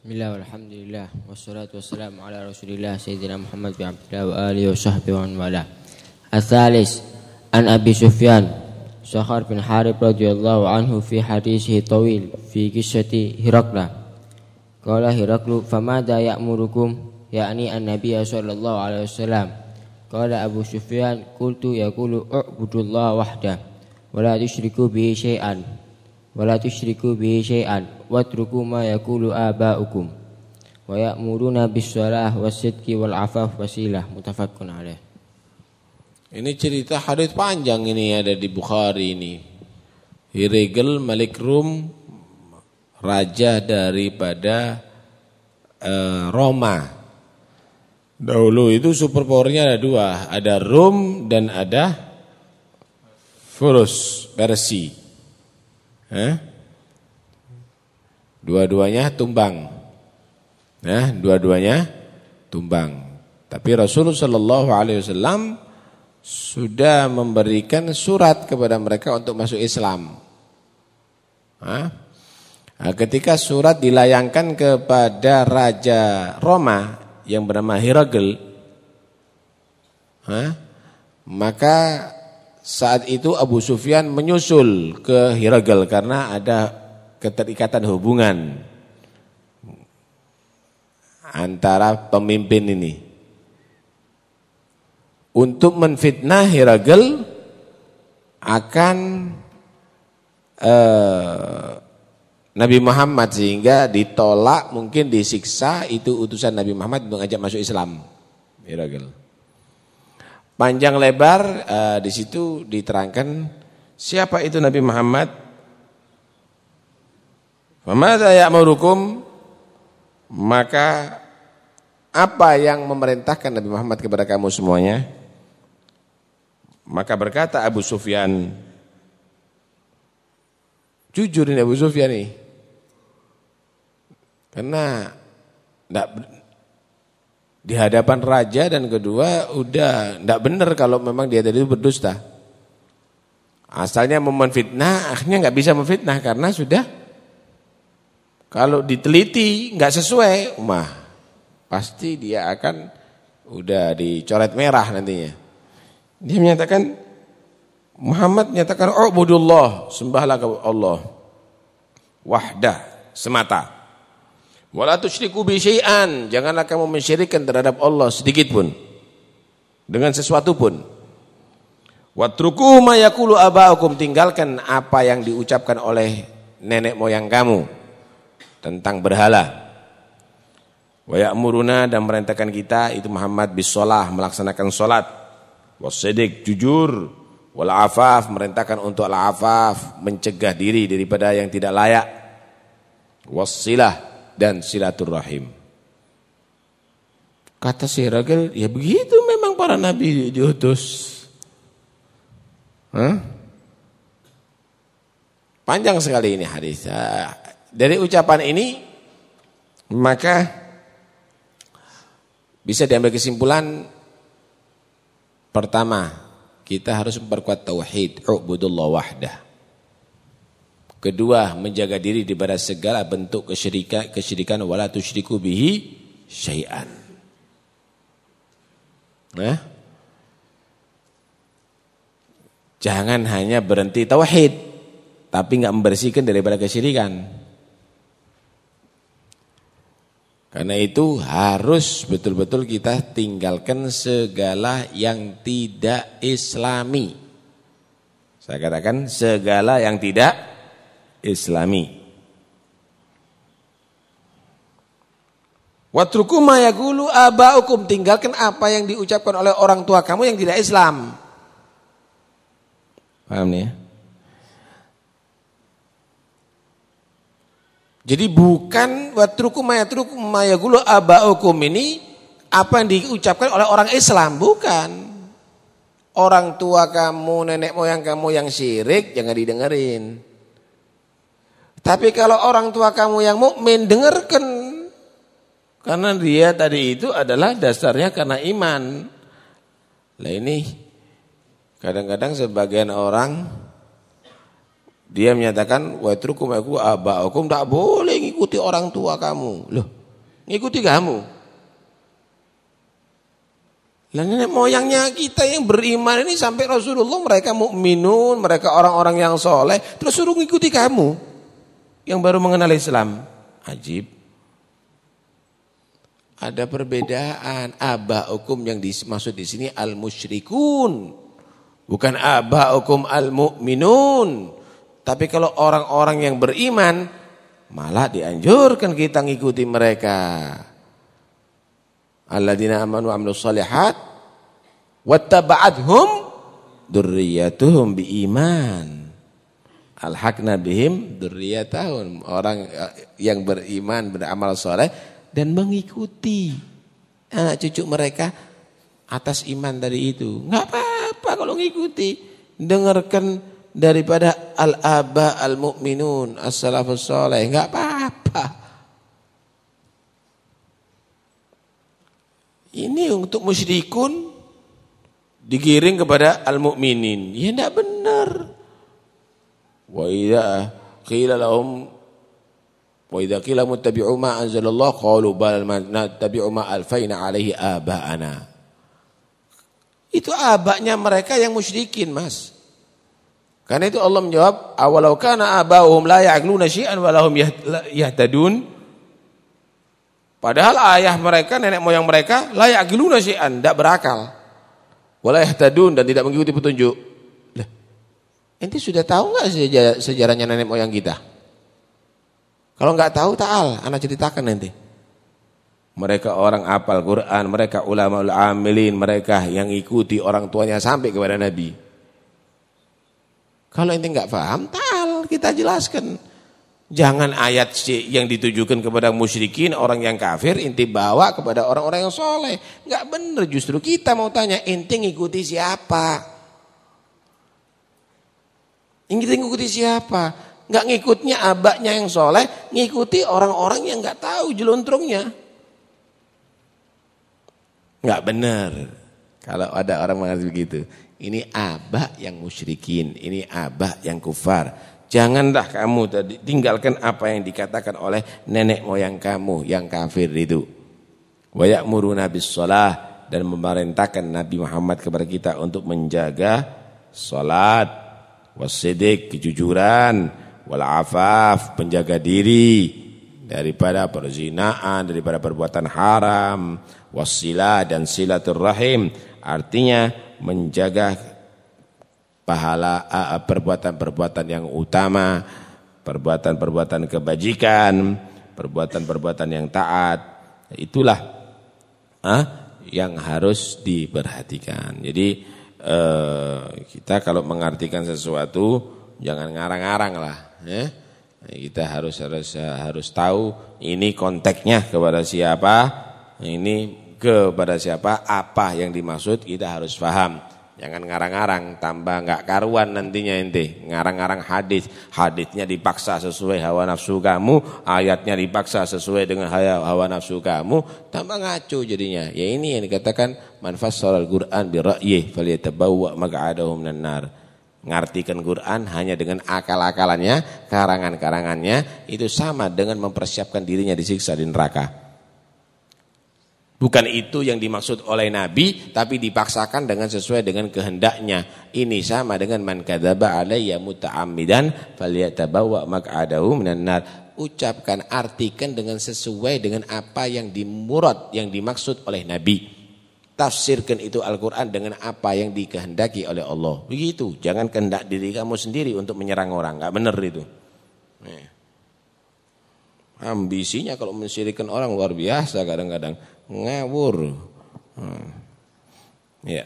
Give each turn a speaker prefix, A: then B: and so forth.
A: بسم الله والحمد لله والصلاة والسلام على رسول الله سيدنا محمد بن عبد الله وآله وصحبه ومن والاه الثالث عن أبي سفيان سخر بن حارب رضي الله عنه في حديثه طويل في قصة هرقل قال هرقل فماذا يأمركم يعني النبي صلى الله عليه وسلم قال أبو سفيان قلت يقول اعبدوا الله وحده ولا تشركوا به شيئا bihi syai'an watruku ma yaqulu aba'ukum wa ya'muruna bis shalah was-sidqi wal afaf wasilah muttafaqun alaih.
B: Ini cerita hadis panjang ini ada di Bukhari ini. Hiregel Malik Rum raja daripada uh, Roma. Dahulu itu superpowernya ada dua, ada Rum dan ada Furus, Persia. Eh? Dua-duanya tumbang. Nah, dua-duanya tumbang. Tapi Rasulullah wasallam sudah memberikan surat kepada mereka untuk masuk Islam. Nah, ketika surat dilayangkan kepada Raja Roma yang bernama Herakl, maka saat itu Abu Sufyan menyusul ke Herakl karena ada keterikatan hubungan antara pemimpin ini. Untuk menfitnah Hiragel akan eh, Nabi Muhammad sehingga ditolak mungkin disiksa itu utusan Nabi Muhammad mengajak masuk Islam. Hiragel. Panjang lebar eh, di situ diterangkan siapa itu Nabi Muhammad Famadza ya'murukum maka apa yang memerintahkan Nabi Muhammad kepada kamu semuanya? Maka berkata Abu Sufyan Jujur ini Abu Sufyan nih Karena enggak, di hadapan raja dan kedua udah enggak benar kalau memang dia tadi berdusta. Asalnya mau menfitnah, akhirnya enggak bisa memfitnah karena sudah kalau diteliti nggak sesuai, mah pasti dia akan udah dicoret merah nantinya. Dia menyatakan Muhammad menyatakan oh budullah sembahlah kepada Allah wahdah semata. Wala tusyriku bi syai'an, janganlah kamu mensyirikkan terhadap Allah sedikit pun. Dengan sesuatu pun. Watruku ma yaqulu aba'ukum, tinggalkan apa yang diucapkan oleh nenek moyang kamu tentang berhala. Wa ya'muruna dan merintahkan kita itu Muhammad bisolah melaksanakan salat. Wasidik jujur, wal afaf merintahkan untuk al afaf mencegah diri daripada yang tidak layak. Wasilah dan silaturrahim. Kata si Ragil, ya begitu memang para nabi diutus. Hah? Panjang sekali ini hadis. Dari ucapan ini maka bisa diambil kesimpulan pertama kita harus memperkuat tauhid ubudullah wahdah. Kedua menjaga diri daripada segala bentuk kesyirikan kesyirikan wala tusyriku bihi syai'an. Nah, jangan hanya berhenti tauhid tapi enggak membersihkan daripada kesyirikan. Karena itu harus betul-betul kita tinggalkan segala yang tidak islami. Saya katakan segala yang tidak islami. Watruku ma yaqulu abaukum tinggalkan apa yang diucapkan oleh orang tua kamu yang tidak Islam. Paham nih ya? Jadi bukan watruku mayatruku mayagulu abaukum ini apa yang diucapkan oleh orang Islam, bukan. Orang tua kamu, nenek moyang kamu yang syirik jangan didengerin. Tapi kalau orang tua kamu yang mukmin dengarkan. Karena dia tadi itu adalah dasarnya karena iman. Lah ini kadang-kadang sebagian orang dia menyatakan wa trukum aku abaukum tak boleh ngikuti orang tua kamu. Loh, ngikuti kamu. Lah nenek moyangnya kita yang beriman ini sampai Rasulullah mereka mukminun, mereka orang-orang yang soleh, terus suruh ngikuti kamu yang baru mengenal Islam. Ajib. Ada perbedaan aba hukum yang dimaksud di sini al musyrikun. Bukan aba hukum al mu'minun. Tapi kalau orang-orang yang beriman malah dianjurkan kita ngikuti mereka alladzina amanu amilus solihat wattaba'athum dzurriyyatuhum biiman alhaqna bihim dzurriyyatahum. Orang eh, yang beriman beramal soleh dan mengikuti anak cucu mereka atas iman dari itu. Enggak apa-apa kalau ngikuti. Dengarkan daripada al-aba al-mu'minun as-salafus soleh. Enggak apa-apa. Ini untuk musyrikun digiring kepada al-mukminin. Ya tidak benar. Wa idza qila lahum wa idza qila muttabi'u ma anzalallah qalu bal nattabi'u ma alfaina alaihi aba'ana. Itu abaknya mereka yang musyrikin, Mas. Karena itu Allah menjawab, awalau kana aba'uhum la ya'qiluna syai'an wa lahum yahtadun. Padahal ayah mereka, nenek moyang mereka layak giluna syai'an, tidak berakal. Wala yahtadun dan tidak mengikuti petunjuk. Ente sudah tahu enggak sejarah, sejarahnya nenek moyang kita? Kalau enggak tahu, ta'al, anak ceritakan nanti. Mereka orang apal Quran, mereka ulama amilin, mereka yang ikuti orang tuanya sampai kepada Nabi. Kalau ente enggak paham, ta'al, kita jelaskan. Jangan ayat yang ditujukan kepada musyrikin, orang yang kafir, inti bawa kepada orang-orang yang soleh. Enggak benar, justru kita mau tanya, inti ngikuti siapa? Inti ngikuti siapa? Enggak ngikutnya abaknya yang soleh, ngikuti orang-orang yang enggak tahu jeluntrungnya. Enggak benar. Kalau ada orang mengatakan begitu. Ini abak yang musyrikin, ini abak yang kufar. Janganlah kamu tinggalkan apa yang dikatakan oleh nenek moyang kamu yang kafir itu. Wa ya'muruna bis shalah dan memerintahkan Nabi Muhammad kepada kita untuk menjaga salat, wasidik, kejujuran, wal afaf, penjaga diri daripada perzinaan, daripada perbuatan haram, wasilah dan silaturrahim. Artinya menjaga pahala perbuatan-perbuatan yang utama, perbuatan-perbuatan kebajikan, perbuatan-perbuatan yang taat. Itulah ah, yang harus diperhatikan. Jadi eh, kita kalau mengartikan sesuatu jangan ngarang-ngarang lah, ya. Kita harus harus harus tahu ini konteksnya kepada siapa, ini kepada siapa, apa yang dimaksud kita harus paham. Jangan ngarang-ngarang, tambah nggak karuan nantinya ente. Ngarang-ngarang hadis, hadisnya dipaksa sesuai hawa nafsu kamu, ayatnya dipaksa sesuai dengan hawa nafsu kamu, tambah ngaco jadinya. Ya ini yang dikatakan manfaat al-Qur'an bi ra'yih falyatabawwa maq'adahu minan nar. Ngartikan Quran hanya dengan akal-akalannya, karangan-karangannya itu sama dengan mempersiapkan dirinya disiksa di neraka. Bukan itu yang dimaksud oleh Nabi, tapi dipaksakan dengan sesuai dengan kehendaknya. Ini sama dengan man kadzaba alayya muta'ammidan falyatabawa maq'adahu minan nar. Ucapkan, artikan dengan sesuai dengan apa yang dimurad, yang dimaksud oleh Nabi. Tafsirkan itu Al-Quran dengan apa yang dikehendaki oleh Allah. Begitu, jangan kehendak diri kamu sendiri untuk menyerang orang. Enggak benar itu. Ambisinya kalau mensyirikan orang luar biasa kadang-kadang ngawur. Hmm. Ya.